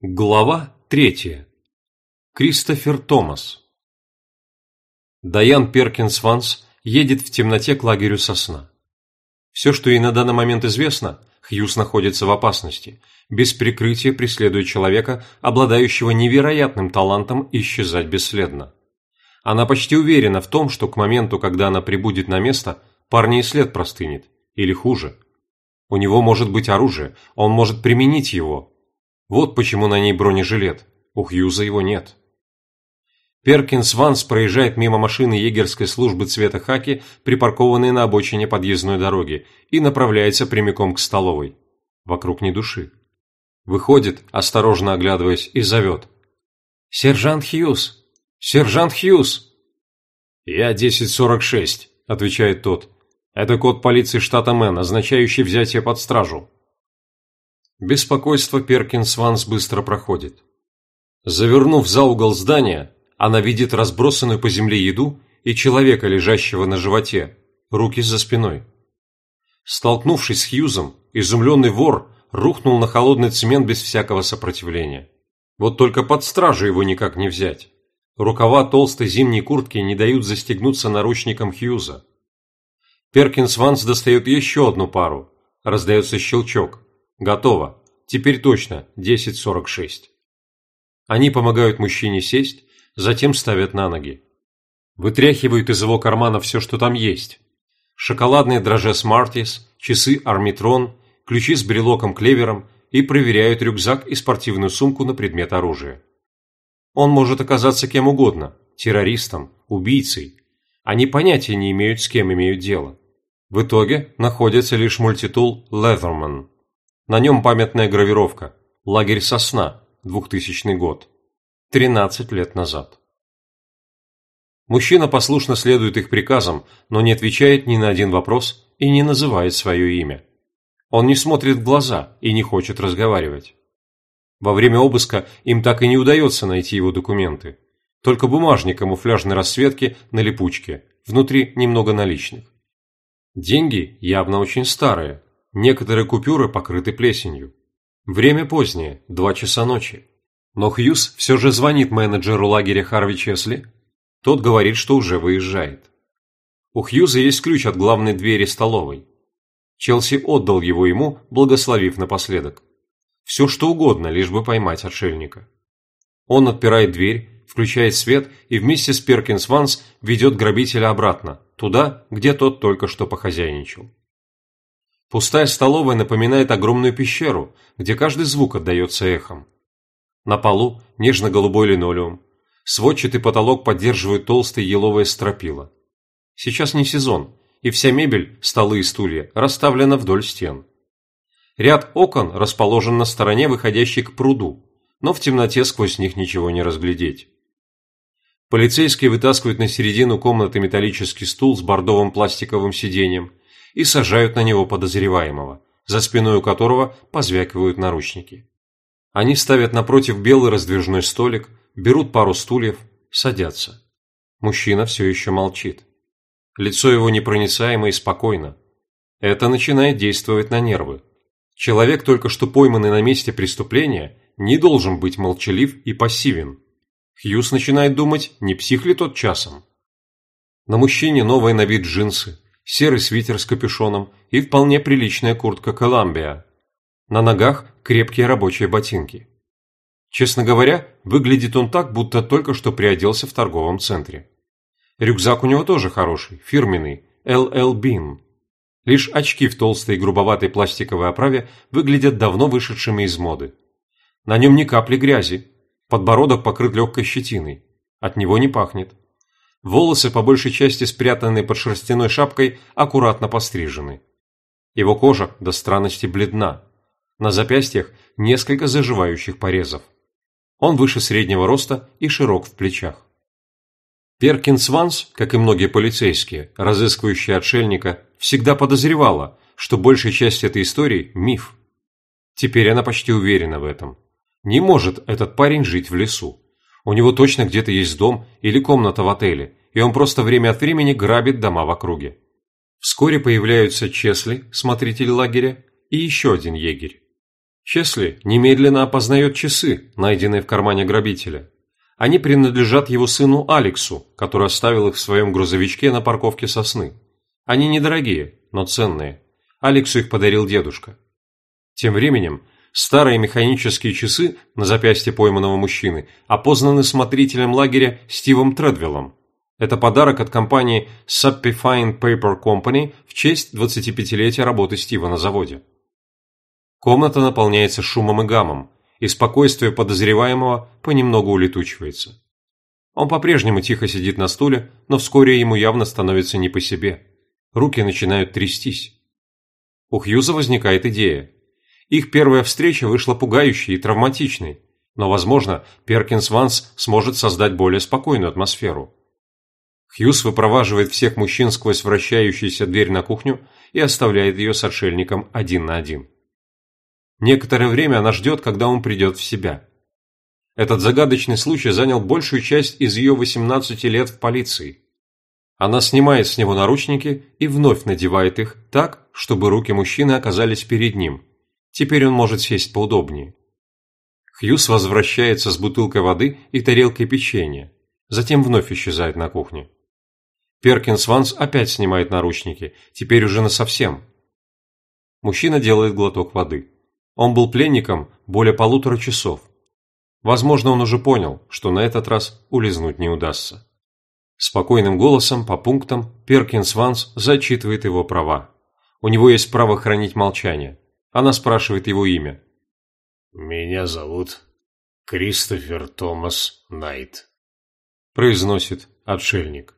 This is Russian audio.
Глава третья. Кристофер Томас. Даян Перкинс Ванс едет в темноте к лагерю сосна. Все, что ей на данный момент известно, Хьюз находится в опасности, без прикрытия преследуя человека, обладающего невероятным талантом исчезать бесследно. Она почти уверена в том, что к моменту, когда она прибудет на место, парня след простынет, или хуже. У него может быть оружие, он может применить его – вот почему на ней бронежилет. У Хьюза его нет. Перкинс Ванс проезжает мимо машины егерской службы цвета хаки, припаркованной на обочине подъездной дороги, и направляется прямиком к столовой. Вокруг ни души. Выходит, осторожно оглядываясь, и зовет. «Сержант Хьюз! Сержант Хьюз!» «Я 1046», – отвечает тот. «Это код полиции штата Мэн, означающий взятие под стражу». Беспокойство Перкинс Ванс быстро проходит. Завернув за угол здания, она видит разбросанную по земле еду и человека, лежащего на животе, руки за спиной. Столкнувшись с Хьюзом, изумленный вор рухнул на холодный цемент без всякого сопротивления. Вот только под стражу его никак не взять. Рукава толстой зимней куртки не дают застегнуться наручникам Хьюза. Перкинс Ванс достает еще одну пару. Раздается щелчок. Готово. Теперь точно 10.46. Они помогают мужчине сесть, затем ставят на ноги. Вытряхивают из его кармана все, что там есть. Шоколадные дрожжи Smarties, часы Армитрон, ключи с брелоком-клевером и проверяют рюкзак и спортивную сумку на предмет оружия. Он может оказаться кем угодно – террористом, убийцей. Они понятия не имеют, с кем имеют дело. В итоге находится лишь мультитул Leatherman – на нем памятная гравировка «Лагерь сосна», 2000 год. 13 лет назад. Мужчина послушно следует их приказам, но не отвечает ни на один вопрос и не называет свое имя. Он не смотрит в глаза и не хочет разговаривать. Во время обыска им так и не удается найти его документы. Только бумажник камуфляжной расцветки на липучке, внутри немного наличных. Деньги явно очень старые, Некоторые купюры покрыты плесенью. Время позднее, два часа ночи. Но Хьюз все же звонит менеджеру лагеря Харви Чесли. Тот говорит, что уже выезжает. У Хьюза есть ключ от главной двери столовой. Челси отдал его ему, благословив напоследок. Все что угодно, лишь бы поймать отшельника. Он отпирает дверь, включает свет и вместе с Перкинс Ванс ведет грабителя обратно, туда, где тот только что похозяйничал. Пустая столовая напоминает огромную пещеру, где каждый звук отдается эхом. На полу нежно-голубой линолеум. Сводчатый потолок поддерживает толстые еловые стропила. Сейчас не сезон, и вся мебель, столы и стулья, расставлена вдоль стен. Ряд окон расположен на стороне, выходящей к пруду, но в темноте сквозь них ничего не разглядеть. Полицейские вытаскивают на середину комнаты металлический стул с бордовым пластиковым сиденьем и сажают на него подозреваемого, за спиной у которого позвякивают наручники. Они ставят напротив белый раздвижной столик, берут пару стульев, садятся. Мужчина все еще молчит. Лицо его непроницаемо и спокойно. Это начинает действовать на нервы. Человек, только что пойманный на месте преступления, не должен быть молчалив и пассивен. Хьюз начинает думать, не псих ли тот часом. На мужчине новые на вид джинсы, серый свитер с капюшоном и вполне приличная куртка «Коламбия». На ногах крепкие рабочие ботинки. Честно говоря, выглядит он так, будто только что приоделся в торговом центре. Рюкзак у него тоже хороший, фирменный, LL Bean. Лишь очки в толстой и грубоватой пластиковой оправе выглядят давно вышедшими из моды. На нем ни капли грязи, подбородок покрыт легкой щетиной. От него не пахнет. Волосы, по большей части спрятанные под шерстяной шапкой, аккуратно пострижены. Его кожа до странности бледна. На запястьях несколько заживающих порезов. Он выше среднего роста и широк в плечах. Перкинс Ванс, как и многие полицейские, разыскивающие отшельника, всегда подозревала, что большая часть этой истории – миф. Теперь она почти уверена в этом. Не может этот парень жить в лесу. У него точно где-то есть дом или комната в отеле, и он просто время от времени грабит дома в округе. Вскоре появляются Чесли, смотритель лагеря, и еще один егерь. Чесли немедленно опознает часы, найденные в кармане грабителя. Они принадлежат его сыну Алексу, который оставил их в своем грузовичке на парковке сосны. Они недорогие, но ценные. Алексу их подарил дедушка. Тем временем старые механические часы на запястье пойманного мужчины опознаны смотрителем лагеря Стивом Тредвиллом. Это подарок от компании Suppifine Paper Company в честь 25-летия работы Стива на заводе. Комната наполняется шумом и гамом, и спокойствие подозреваемого понемногу улетучивается. Он по-прежнему тихо сидит на стуле, но вскоре ему явно становится не по себе. Руки начинают трястись. У Хьюза возникает идея. Их первая встреча вышла пугающей и травматичной, но, возможно, Перкинс Ванс сможет создать более спокойную атмосферу. Хьюз выпроваживает всех мужчин сквозь вращающуюся дверь на кухню и оставляет ее с отшельником один на один. Некоторое время она ждет, когда он придет в себя. Этот загадочный случай занял большую часть из ее 18 лет в полиции. Она снимает с него наручники и вновь надевает их так, чтобы руки мужчины оказались перед ним. Теперь он может сесть поудобнее. Хьюз возвращается с бутылкой воды и тарелкой печенья, затем вновь исчезает на кухне. Перкинс Ванс опять снимает наручники, теперь уже насовсем. Мужчина делает глоток воды. Он был пленником более полутора часов. Возможно, он уже понял, что на этот раз улизнуть не удастся. Спокойным голосом по пунктам Перкинс Ванс зачитывает его права. У него есть право хранить молчание. Она спрашивает его имя. «Меня зовут Кристофер Томас Найт», – произносит отшельник.